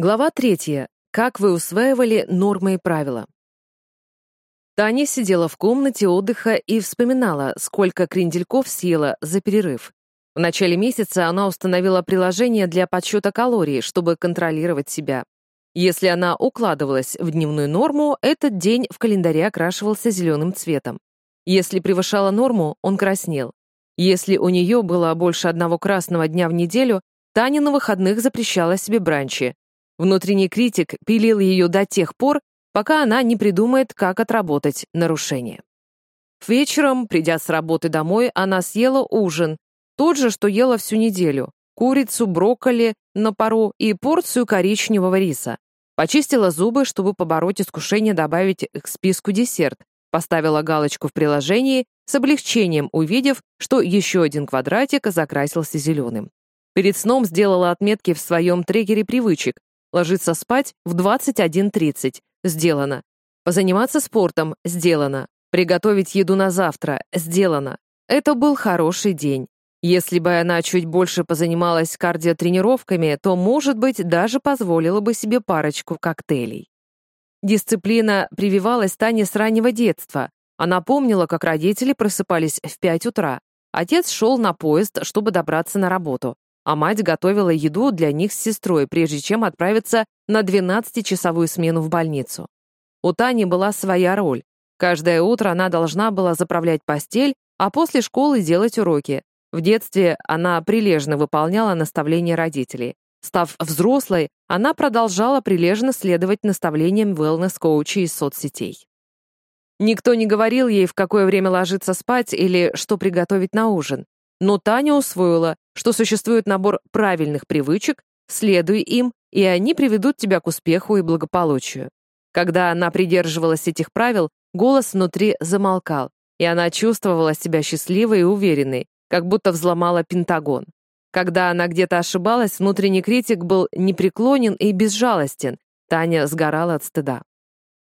Глава третья. Как вы усваивали нормы и правила? Таня сидела в комнате отдыха и вспоминала, сколько крендельков съела за перерыв. В начале месяца она установила приложение для подсчета калорий, чтобы контролировать себя. Если она укладывалась в дневную норму, этот день в календаре окрашивался зеленым цветом. Если превышала норму, он краснел. Если у нее было больше одного красного дня в неделю, Таня на выходных запрещала себе бранчи. Внутренний критик пилил ее до тех пор, пока она не придумает, как отработать нарушение. Вечером, придя с работы домой, она съела ужин, тот же, что ела всю неделю, курицу, брокколи на пару и порцию коричневого риса. Почистила зубы, чтобы побороть искушение добавить к списку десерт, поставила галочку в приложении, с облегчением увидев, что еще один квадратик закрасился зеленым. Перед сном сделала отметки в своем трекере привычек, Ложиться спать в 21.30. Сделано. Позаниматься спортом. Сделано. Приготовить еду на завтра. Сделано. Это был хороший день. Если бы она чуть больше позанималась кардиотренировками, то, может быть, даже позволила бы себе парочку коктейлей. Дисциплина прививалась Тане с раннего детства. Она помнила, как родители просыпались в 5 утра. Отец шел на поезд, чтобы добраться на работу а мать готовила еду для них с сестрой, прежде чем отправиться на 12-часовую смену в больницу. У Тани была своя роль. Каждое утро она должна была заправлять постель, а после школы делать уроки. В детстве она прилежно выполняла наставления родителей. Став взрослой, она продолжала прилежно следовать наставлениям wellness-коуча из соцсетей. Никто не говорил ей, в какое время ложиться спать или что приготовить на ужин. Но Таня усвоила, что существует набор правильных привычек, следуй им, и они приведут тебя к успеху и благополучию. Когда она придерживалась этих правил, голос внутри замолкал, и она чувствовала себя счастливой и уверенной, как будто взломала Пентагон. Когда она где-то ошибалась, внутренний критик был непреклонен и безжалостен, Таня сгорала от стыда.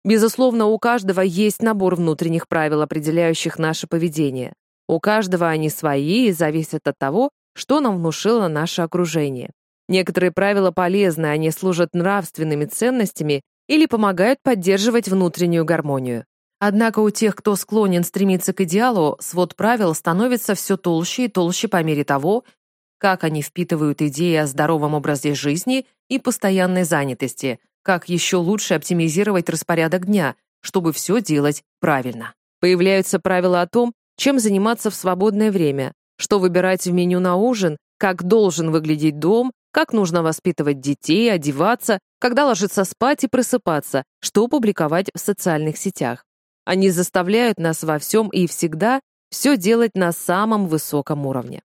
Безусловно, у каждого есть набор внутренних правил, определяющих наше поведение. У каждого они свои и зависят от того, что нам внушило наше окружение. Некоторые правила полезны, они служат нравственными ценностями или помогают поддерживать внутреннюю гармонию. Однако у тех, кто склонен стремиться к идеалу, свод правил становится все толще и толще по мере того, как они впитывают идеи о здоровом образе жизни и постоянной занятости, как еще лучше оптимизировать распорядок дня, чтобы все делать правильно. Появляются правила о том, чем заниматься в свободное время, что выбирать в меню на ужин, как должен выглядеть дом, как нужно воспитывать детей, одеваться, когда ложиться спать и просыпаться, что публиковать в социальных сетях. Они заставляют нас во всем и всегда все делать на самом высоком уровне.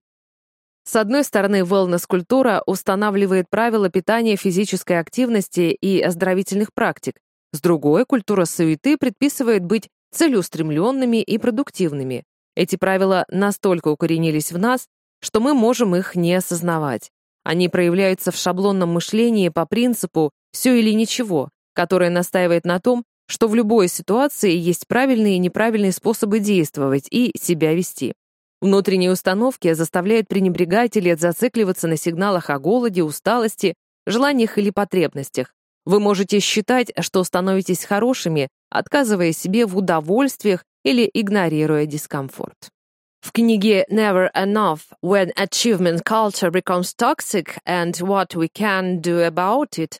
С одной стороны, wellness-культура устанавливает правила питания физической активности и оздоровительных практик. С другой, культура суеты предписывает быть целеустремленными и продуктивными. Эти правила настолько укоренились в нас, что мы можем их не осознавать. Они проявляются в шаблонном мышлении по принципу «все или ничего», которое настаивает на том, что в любой ситуации есть правильные и неправильные способы действовать и себя вести. Внутренние установки заставляют пренебрегать или зацикливаться на сигналах о голоде, усталости, желаниях или потребностях. Вы можете считать, что становитесь хорошими, отказывая себе в удовольствиях или игнорируя дискомфорт. В книге Never Enough When Achievement Culture Becomes Toxic and What We Can Do About It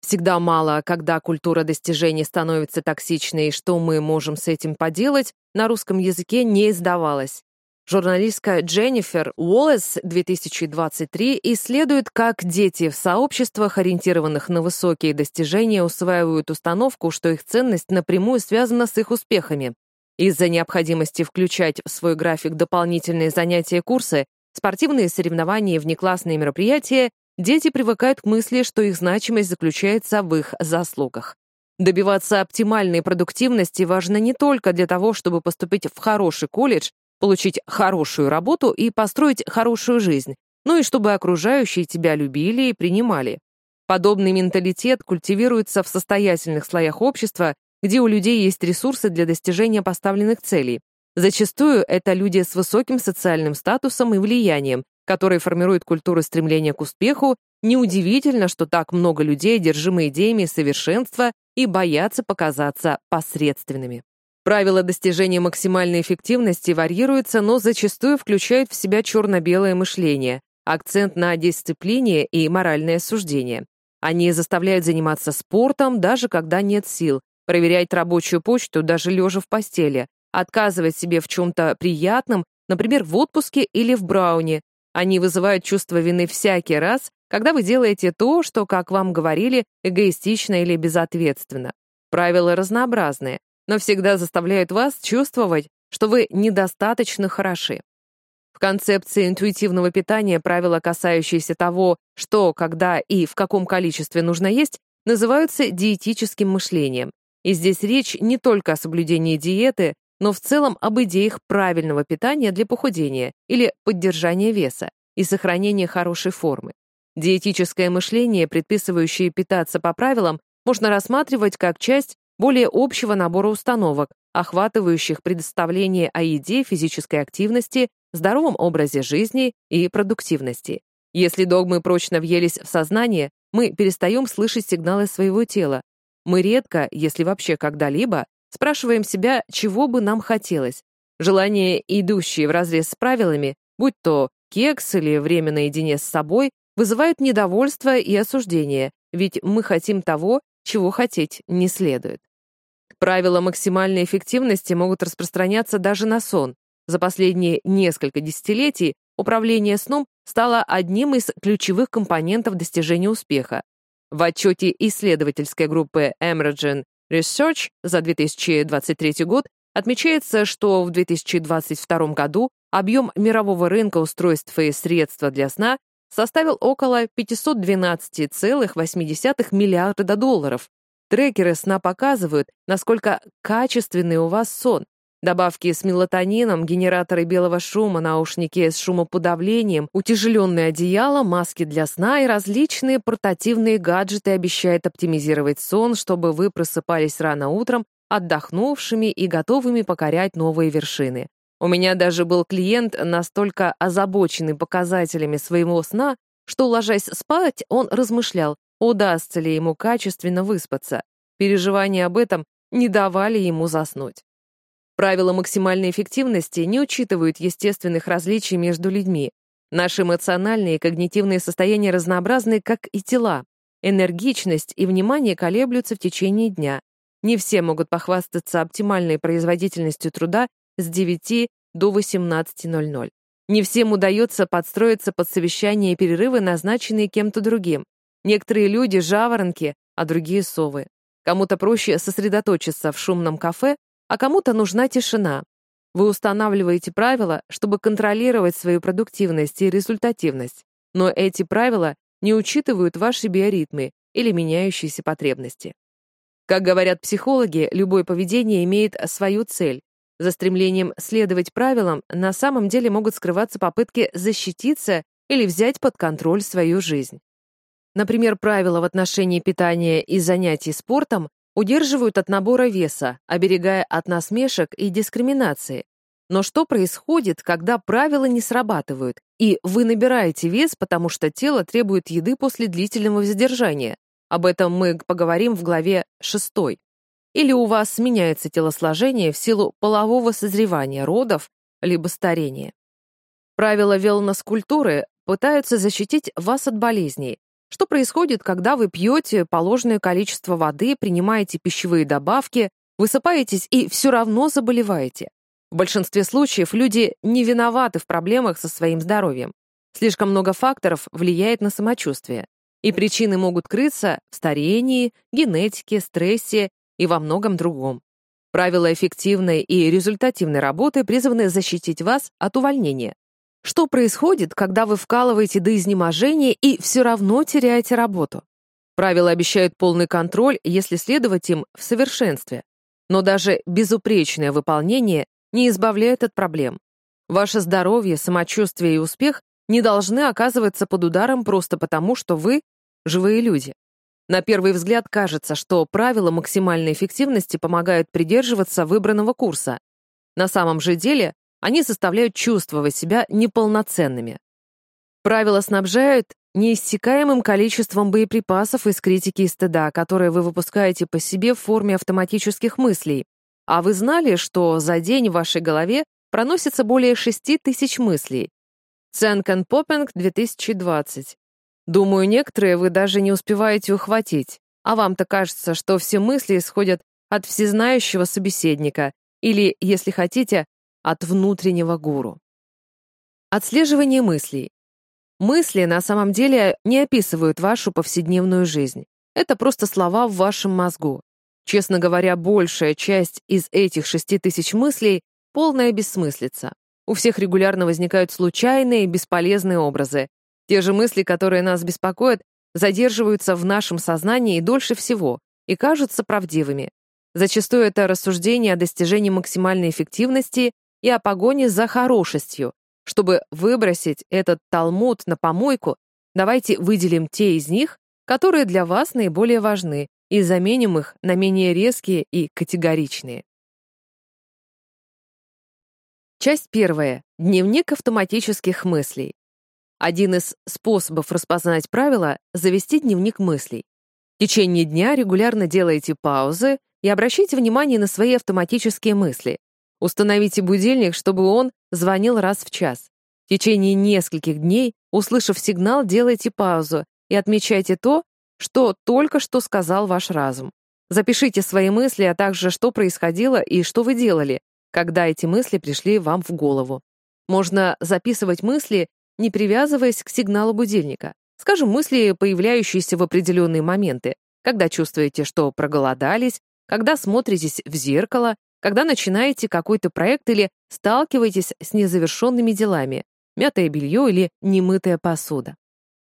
Всегда мало, когда культура достижений становится токсичной, и что мы можем с этим поделать, на русском языке не издавалось. Журналистка Дженнифер Уоллес 2023 исследует, как дети в сообществах, ориентированных на высокие достижения, усваивают установку, что их ценность напрямую связана с их успехами. Из-за необходимости включать в свой график дополнительные занятия курсы, спортивные соревнования и внеклассные мероприятия, дети привыкают к мысли, что их значимость заключается в их заслугах. Добиваться оптимальной продуктивности важно не только для того, чтобы поступить в хороший колледж, получить хорошую работу и построить хорошую жизнь, но и чтобы окружающие тебя любили и принимали. Подобный менталитет культивируется в состоятельных слоях общества где у людей есть ресурсы для достижения поставленных целей. Зачастую это люди с высоким социальным статусом и влиянием, который формирует культуру стремления к успеху, неудивительно, что так много людей одержимы идеями совершенства и боятся показаться посредственными. Правила достижения максимальной эффективности варьируются, но зачастую включают в себя черно-белое мышление, акцент на дисциплине и моральное суждение. Они заставляют заниматься спортом, даже когда нет сил, проверять рабочую почту, даже лежа в постели, отказывать себе в чем-то приятном, например, в отпуске или в брауне. Они вызывают чувство вины всякий раз, когда вы делаете то, что, как вам говорили, эгоистично или безответственно. Правила разнообразные, но всегда заставляют вас чувствовать, что вы недостаточно хороши. В концепции интуитивного питания правила, касающиеся того, что, когда и в каком количестве нужно есть, называются диетическим мышлением. И здесь речь не только о соблюдении диеты, но в целом об идеях правильного питания для похудения или поддержания веса и сохранения хорошей формы. Диетическое мышление, предписывающее питаться по правилам, можно рассматривать как часть более общего набора установок, охватывающих предоставление о еде, физической активности, здоровом образе жизни и продуктивности. Если догмы прочно въелись в сознание, мы перестаем слышать сигналы своего тела. Мы редко, если вообще когда-либо, спрашиваем себя, чего бы нам хотелось. Желания, идущие вразрез с правилами, будь то кекс или время наедине с собой, вызывают недовольство и осуждение, ведь мы хотим того, чего хотеть не следует. Правила максимальной эффективности могут распространяться даже на сон. За последние несколько десятилетий управление сном стало одним из ключевых компонентов достижения успеха. В отчете исследовательской группы Emergent Research за 2023 год отмечается, что в 2022 году объем мирового рынка устройств и средств для сна составил около 512,8 миллиарда долларов, Трекеры сна показывают, насколько качественный у вас сон. Добавки с мелатонином, генераторы белого шума, наушники с шумоподавлением, утяжеленное одеяло, маски для сна и различные портативные гаджеты обещают оптимизировать сон, чтобы вы просыпались рано утром, отдохнувшими и готовыми покорять новые вершины. У меня даже был клиент, настолько озабоченный показателями своего сна, что, ложась спать, он размышлял, удастся ли ему качественно выспаться. Переживания об этом не давали ему заснуть. Правила максимальной эффективности не учитывают естественных различий между людьми. Наши эмоциональные и когнитивные состояния разнообразны, как и тела. Энергичность и внимание колеблются в течение дня. Не все могут похвастаться оптимальной производительностью труда с 9 до 18.00. Не всем удается подстроиться под совещания и перерывы, назначенные кем-то другим. Некоторые люди — жаворонки, а другие — совы. Кому-то проще сосредоточиться в шумном кафе, а кому-то нужна тишина. Вы устанавливаете правила, чтобы контролировать свою продуктивность и результативность, но эти правила не учитывают ваши биоритмы или меняющиеся потребности. Как говорят психологи, любое поведение имеет свою цель. За стремлением следовать правилам на самом деле могут скрываться попытки защититься или взять под контроль свою жизнь. Например, правила в отношении питания и занятий спортом удерживают от набора веса, оберегая от насмешек и дискриминации. Но что происходит, когда правила не срабатывают, и вы набираете вес, потому что тело требует еды после длительного задержания? Об этом мы поговорим в главе 6. Или у вас меняется телосложение в силу полового созревания, родов, либо старения. Правила велнос-культуры пытаются защитить вас от болезней, что происходит, когда вы пьете положенное количество воды, принимаете пищевые добавки, высыпаетесь и все равно заболеваете? В большинстве случаев люди не виноваты в проблемах со своим здоровьем. Слишком много факторов влияет на самочувствие. И причины могут крыться в старении, генетике, стрессе и во многом другом. Правила эффективной и результативной работы призваны защитить вас от увольнения. Что происходит, когда вы вкалываете до изнеможения и все равно теряете работу? Правила обещают полный контроль, если следовать им в совершенстве. Но даже безупречное выполнение не избавляет от проблем. Ваше здоровье, самочувствие и успех не должны оказываться под ударом просто потому, что вы — живые люди. На первый взгляд кажется, что правила максимальной эффективности помогают придерживаться выбранного курса. На самом же деле они заставляют чувствовать себя неполноценными. Правила снабжают неиссякаемым количеством боеприпасов из критики и стыда, которые вы выпускаете по себе в форме автоматических мыслей. А вы знали, что за день в вашей голове проносится более 6 тысяч мыслей? Ценкен Поппинг 2020. Думаю, некоторые вы даже не успеваете ухватить, а вам-то кажется, что все мысли исходят от всезнающего собеседника или, если хотите, от внутреннего гуру. Отслеживание мыслей. Мысли на самом деле не описывают вашу повседневную жизнь. Это просто слова в вашем мозгу. Честно говоря, большая часть из этих шести тысяч мыслей — полная бессмыслица. У всех регулярно возникают случайные, бесполезные образы. Те же мысли, которые нас беспокоят, задерживаются в нашем сознании дольше всего и кажутся правдивыми. Зачастую это рассуждение о достижении максимальной эффективности и о погоне за хорошестью, чтобы выбросить этот талмуд на помойку, давайте выделим те из них, которые для вас наиболее важны, и заменим их на менее резкие и категоричные. Часть первая. Дневник автоматических мыслей. Один из способов распознать правила — завести дневник мыслей. В течение дня регулярно делайте паузы и обращайте внимание на свои автоматические мысли. Установите будильник, чтобы он звонил раз в час. В течение нескольких дней, услышав сигнал, делайте паузу и отмечайте то, что только что сказал ваш разум. Запишите свои мысли, а также что происходило и что вы делали, когда эти мысли пришли вам в голову. Можно записывать мысли, не привязываясь к сигналу будильника. Скажем, мысли, появляющиеся в определенные моменты, когда чувствуете, что проголодались, когда смотритесь в зеркало когда начинаете какой-то проект или сталкиваетесь с незавершенными делами, мятое белье или немытая посуда.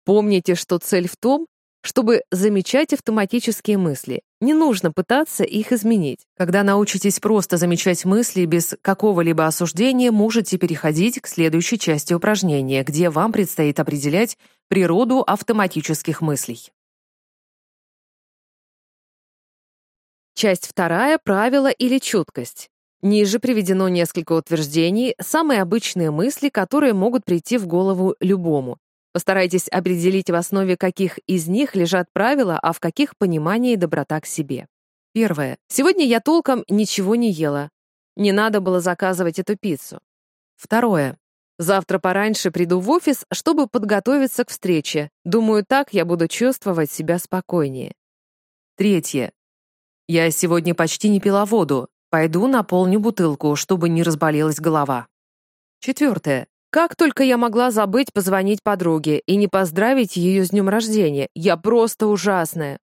Помните, что цель в том, чтобы замечать автоматические мысли. Не нужно пытаться их изменить. Когда научитесь просто замечать мысли без какого-либо осуждения, можете переходить к следующей части упражнения, где вам предстоит определять природу автоматических мыслей. Часть вторая — правила или чуткость. Ниже приведено несколько утверждений, самые обычные мысли, которые могут прийти в голову любому. Постарайтесь определить, в основе каких из них лежат правила, а в каких понимание и доброта к себе. Первое. Сегодня я толком ничего не ела. Не надо было заказывать эту пиццу. Второе. Завтра пораньше приду в офис, чтобы подготовиться к встрече. Думаю, так я буду чувствовать себя спокойнее. Третье. Я сегодня почти не пила воду. Пойду наполню бутылку, чтобы не разболелась голова. Четвертое. Как только я могла забыть позвонить подруге и не поздравить ее с днем рождения. Я просто ужасная.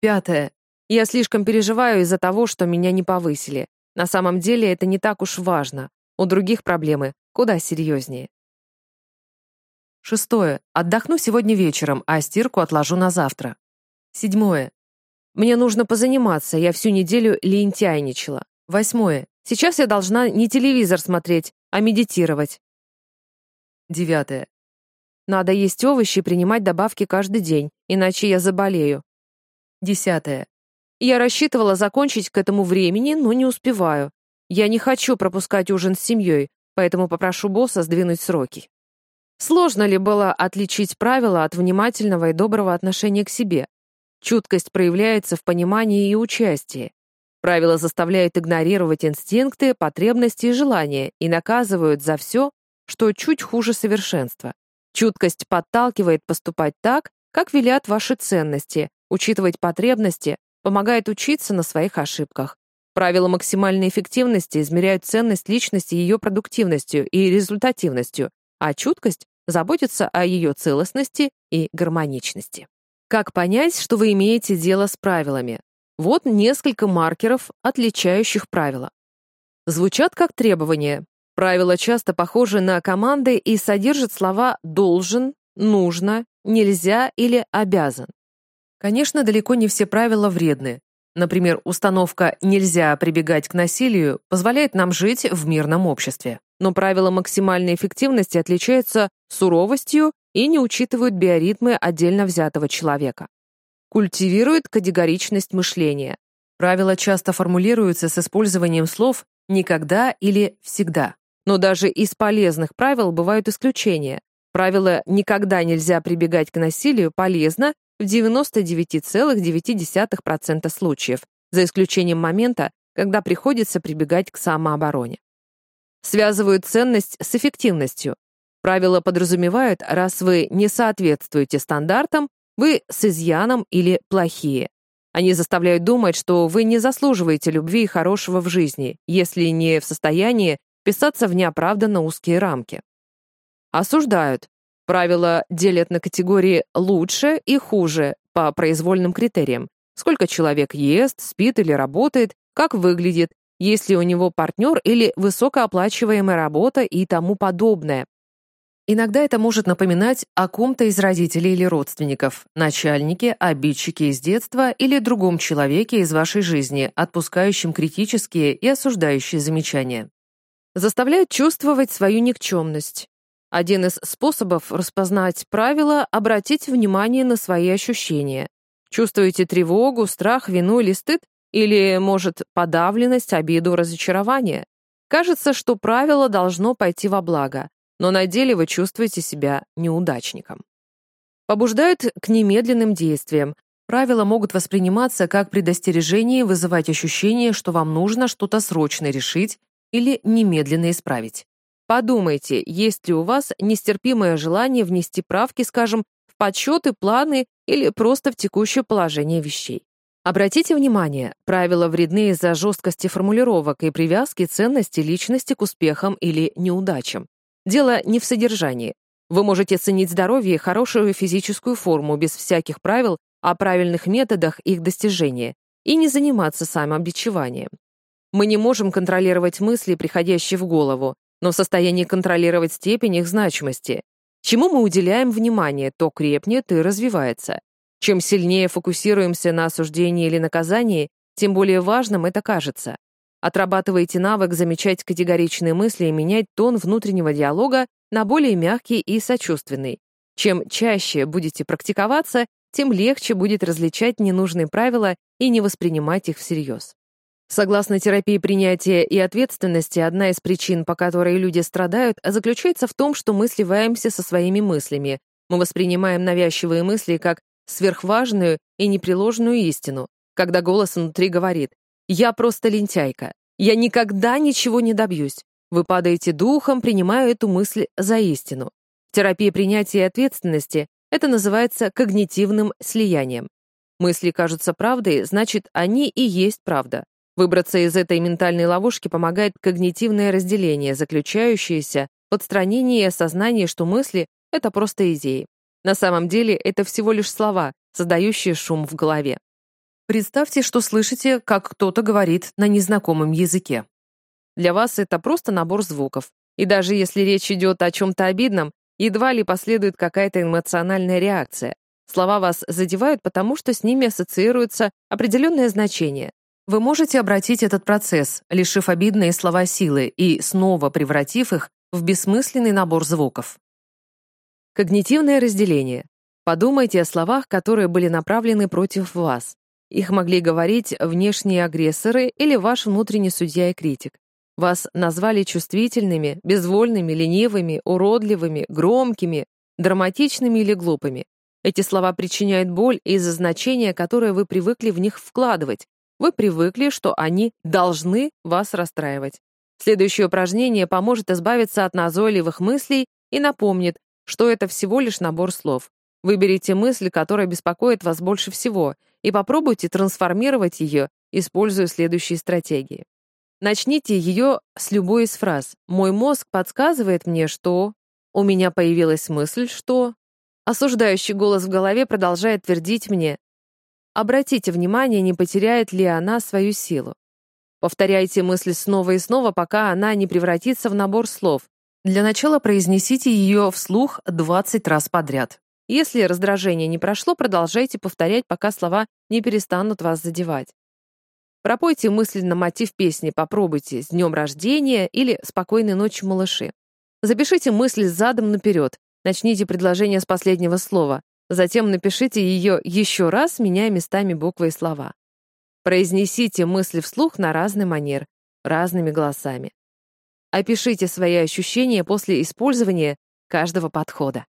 Пятое. Я слишком переживаю из-за того, что меня не повысили. На самом деле это не так уж важно. У других проблемы куда серьезнее. Шестое. Отдохну сегодня вечером, а стирку отложу на завтра. Седьмое. Мне нужно позаниматься, я всю неделю лентяйничала. Восьмое. Сейчас я должна не телевизор смотреть, а медитировать. Девятое. Надо есть овощи и принимать добавки каждый день, иначе я заболею. Десятое. Я рассчитывала закончить к этому времени, но не успеваю. Я не хочу пропускать ужин с семьей, поэтому попрошу босса сдвинуть сроки. Сложно ли было отличить правила от внимательного и доброго отношения к себе? Чуткость проявляется в понимании и участии. Правила заставляют игнорировать инстинкты, потребности и желания и наказывают за все, что чуть хуже совершенства. Чуткость подталкивает поступать так, как велят ваши ценности, учитывать потребности, помогает учиться на своих ошибках. Правила максимальной эффективности измеряют ценность личности ее продуктивностью и результативностью, а чуткость заботится о ее целостности и гармоничности. Как понять, что вы имеете дело с правилами? Вот несколько маркеров, отличающих правила. Звучат как требования. Правила часто похожи на команды и содержат слова «должен», «нужно», «нельзя» или «обязан». Конечно, далеко не все правила вредны. Например, установка «нельзя прибегать к насилию» позволяет нам жить в мирном обществе. Но правила максимальной эффективности отличаются суровостью и не учитывают биоритмы отдельно взятого человека. Культивирует категоричность мышления. Правила часто формулируются с использованием слов «никогда» или «всегда». Но даже из полезных правил бывают исключения. Правило «никогда нельзя прибегать к насилию» полезно в 99,9% случаев, за исключением момента, когда приходится прибегать к самообороне. Связывают ценность с эффективностью. Правила подразумевают, раз вы не соответствуете стандартам, вы с изъяном или плохие. Они заставляют думать, что вы не заслуживаете любви и хорошего в жизни, если не в состоянии писаться в неоправданно узкие рамки. Осуждают. Правила делят на категории «лучше» и «хуже» по произвольным критериям. Сколько человек ест, спит или работает, как выглядит, есть ли у него партнер или высокооплачиваемая работа и тому подобное. Иногда это может напоминать о ком-то из родителей или родственников, начальнике, обидчике из детства или другом человеке из вашей жизни, отпускающем критические и осуждающие замечания. Заставляют чувствовать свою никчемность. Один из способов распознать правила — обратить внимание на свои ощущения. Чувствуете тревогу, страх, вину или стыд? Или, может, подавленность, обиду, разочарование? Кажется, что правило должно пойти во благо но на деле вы чувствуете себя неудачником. Побуждают к немедленным действиям. Правила могут восприниматься как предостережение вызывать ощущение, что вам нужно что-то срочно решить или немедленно исправить. Подумайте, есть ли у вас нестерпимое желание внести правки, скажем, в подсчеты, планы или просто в текущее положение вещей. Обратите внимание, правила вредны из-за жесткости формулировок и привязки ценности личности к успехам или неудачам. Дело не в содержании. Вы можете ценить здоровье и хорошую физическую форму без всяких правил о правильных методах их достижения и не заниматься самообичеванием. Мы не можем контролировать мысли, приходящие в голову, но в состоянии контролировать степень их значимости. Чему мы уделяем внимание, то крепнет и развивается. Чем сильнее фокусируемся на осуждении или наказании, тем более важным это кажется. Отрабатывайте навык замечать категоричные мысли и менять тон внутреннего диалога на более мягкий и сочувственный. Чем чаще будете практиковаться, тем легче будет различать ненужные правила и не воспринимать их всерьез. Согласно терапии принятия и ответственности, одна из причин, по которой люди страдают, заключается в том, что мы сливаемся со своими мыслями. Мы воспринимаем навязчивые мысли как сверхважную и непреложную истину, когда голос внутри говорит я просто лентяйка. Я никогда ничего не добьюсь. Вы падаете духом, принимая эту мысль за истину. В терапии принятия ответственности это называется когнитивным слиянием. Мысли кажутся правдой, значит, они и есть правда. Выбраться из этой ментальной ловушки помогает когнитивное разделение, заключающееся в отстранении и осознании, что мысли — это просто идеи. На самом деле это всего лишь слова, создающие шум в голове. Представьте, что слышите, как кто-то говорит на незнакомом языке. Для вас это просто набор звуков. И даже если речь идет о чем-то обидном, едва ли последует какая-то эмоциональная реакция. Слова вас задевают, потому что с ними ассоциируется определенное значение. Вы можете обратить этот процесс, лишив обидные слова силы и снова превратив их в бессмысленный набор звуков. Когнитивное разделение. Подумайте о словах, которые были направлены против вас. Их могли говорить внешние агрессоры или ваш внутренний судья и критик. Вас назвали чувствительными, безвольными, ленивыми, уродливыми, громкими, драматичными или глупыми. Эти слова причиняют боль из-за значения, которое вы привыкли в них вкладывать. Вы привыкли, что они должны вас расстраивать. Следующее упражнение поможет избавиться от назойливых мыслей и напомнит, что это всего лишь набор слов. Выберите мысль, которая беспокоит вас больше всего, и попробуйте трансформировать ее, используя следующие стратегии. Начните ее с любой из фраз. «Мой мозг подсказывает мне, что...» «У меня появилась мысль, что...» Осуждающий голос в голове продолжает твердить мне. Обратите внимание, не потеряет ли она свою силу. Повторяйте мысль снова и снова, пока она не превратится в набор слов. Для начала произнесите ее вслух 20 раз подряд. Если раздражение не прошло, продолжайте повторять, пока слова не перестанут вас задевать. Пропойте мысленно мотив песни «Попробуйте» с днем рождения или «Спокойной ночи, малыши». Запишите мысль задом наперед. Начните предложение с последнего слова. Затем напишите ее еще раз, меняя местами буквы и слова. Произнесите мысли вслух на разный манер, разными голосами. Опишите свои ощущения после использования каждого подхода.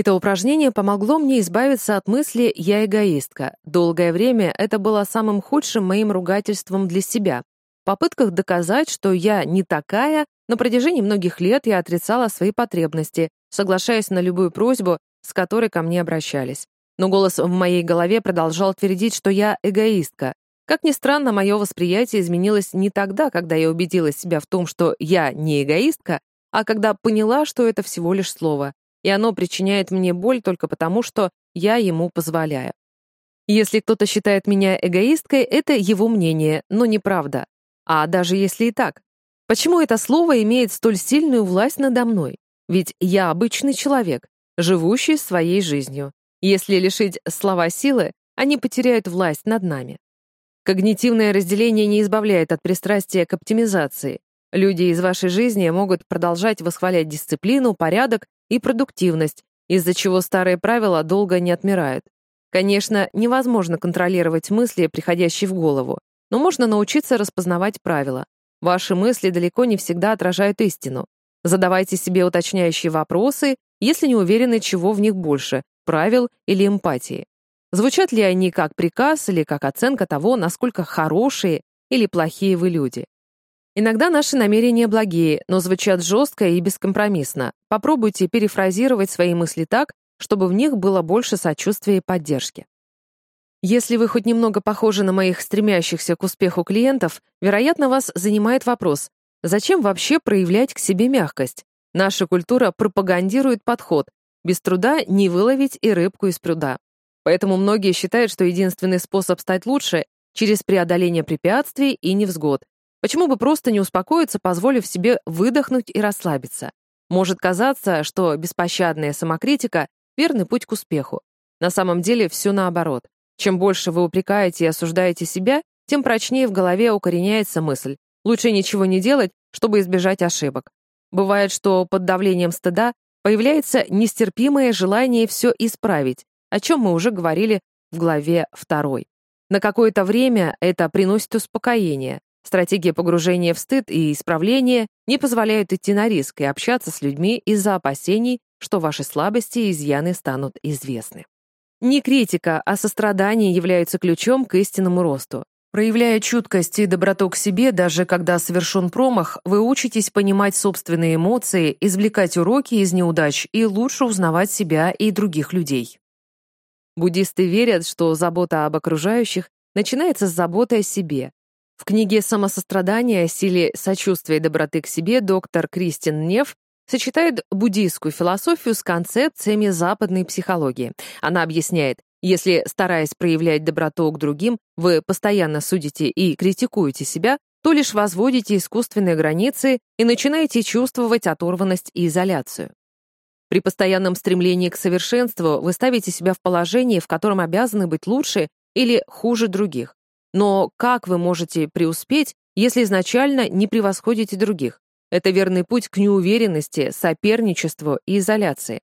Это упражнение помогло мне избавиться от мысли «я эгоистка». Долгое время это было самым худшим моим ругательством для себя. В попытках доказать, что я не такая, на протяжении многих лет я отрицала свои потребности, соглашаясь на любую просьбу, с которой ко мне обращались. Но голос в моей голове продолжал твердить, что я эгоистка. Как ни странно, мое восприятие изменилось не тогда, когда я убедила себя в том, что я не эгоистка, а когда поняла, что это всего лишь слово и оно причиняет мне боль только потому, что я ему позволяю. Если кто-то считает меня эгоисткой, это его мнение, но неправда. А даже если и так. Почему это слово имеет столь сильную власть надо мной? Ведь я обычный человек, живущий своей жизнью. Если лишить слова силы, они потеряют власть над нами. Когнитивное разделение не избавляет от пристрастия к оптимизации. Люди из вашей жизни могут продолжать восхвалять дисциплину, порядок и продуктивность, из-за чего старые правила долго не отмирают. Конечно, невозможно контролировать мысли, приходящие в голову, но можно научиться распознавать правила. Ваши мысли далеко не всегда отражают истину. Задавайте себе уточняющие вопросы, если не уверены, чего в них больше — правил или эмпатии. Звучат ли они как приказ или как оценка того, насколько хорошие или плохие вы люди? Иногда наши намерения благие, но звучат жестко и бескомпромиссно. Попробуйте перефразировать свои мысли так, чтобы в них было больше сочувствия и поддержки. Если вы хоть немного похожи на моих стремящихся к успеху клиентов, вероятно, вас занимает вопрос, зачем вообще проявлять к себе мягкость? Наша культура пропагандирует подход «без труда не выловить и рыбку из пруда». Поэтому многие считают, что единственный способ стать лучше — через преодоление препятствий и невзгод, Почему бы просто не успокоиться, позволив себе выдохнуть и расслабиться? Может казаться, что беспощадная самокритика — верный путь к успеху. На самом деле все наоборот. Чем больше вы упрекаете и осуждаете себя, тем прочнее в голове укореняется мысль. Лучше ничего не делать, чтобы избежать ошибок. Бывает, что под давлением стыда появляется нестерпимое желание все исправить, о чем мы уже говорили в главе 2. На какое-то время это приносит успокоение, Стратегия погружения в стыд и исправления не позволяют идти на риск и общаться с людьми из-за опасений, что ваши слабости и изъяны станут известны. Не критика, а сострадание являются ключом к истинному росту. Проявляя чуткость и доброту к себе, даже когда совершен промах, вы учитесь понимать собственные эмоции, извлекать уроки из неудач и лучше узнавать себя и других людей. Буддисты верят, что забота об окружающих начинается с заботы о себе, в книге «Самосострадание о силе сочувствия и доброты к себе» доктор Кристин Нев сочетает буддийскую философию с концепциями западной психологии. Она объясняет, если, стараясь проявлять доброту к другим, вы постоянно судите и критикуете себя, то лишь возводите искусственные границы и начинаете чувствовать оторванность и изоляцию. При постоянном стремлении к совершенству вы ставите себя в положении, в котором обязаны быть лучше или хуже других. Но как вы можете преуспеть, если изначально не превосходите других? Это верный путь к неуверенности, соперничеству и изоляции.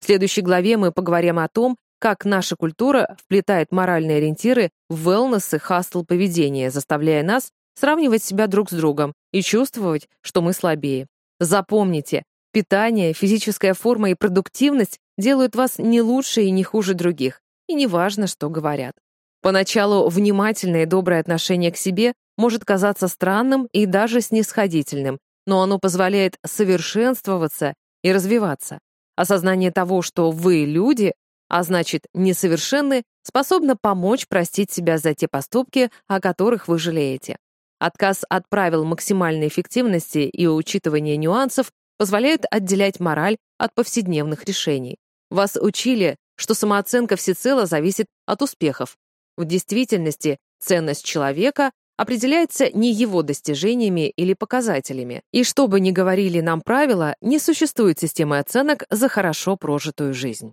В следующей главе мы поговорим о том, как наша культура вплетает моральные ориентиры в wellness и хастл поведение, заставляя нас сравнивать себя друг с другом и чувствовать, что мы слабее. Запомните, питание, физическая форма и продуктивность делают вас не лучше и не хуже других, и неважно, что говорят. Поначалу внимательное и доброе отношение к себе может казаться странным и даже снисходительным, но оно позволяет совершенствоваться и развиваться. Осознание того, что вы люди, а значит, несовершенны, способно помочь простить себя за те поступки, о которых вы жалеете. Отказ от правил максимальной эффективности и учитывания нюансов позволяет отделять мораль от повседневных решений. Вас учили, что самооценка всецело зависит от успехов, в действительности ценность человека определяется не его достижениями или показателями. И что бы ни говорили нам правила, не существует системы оценок за хорошо прожитую жизнь.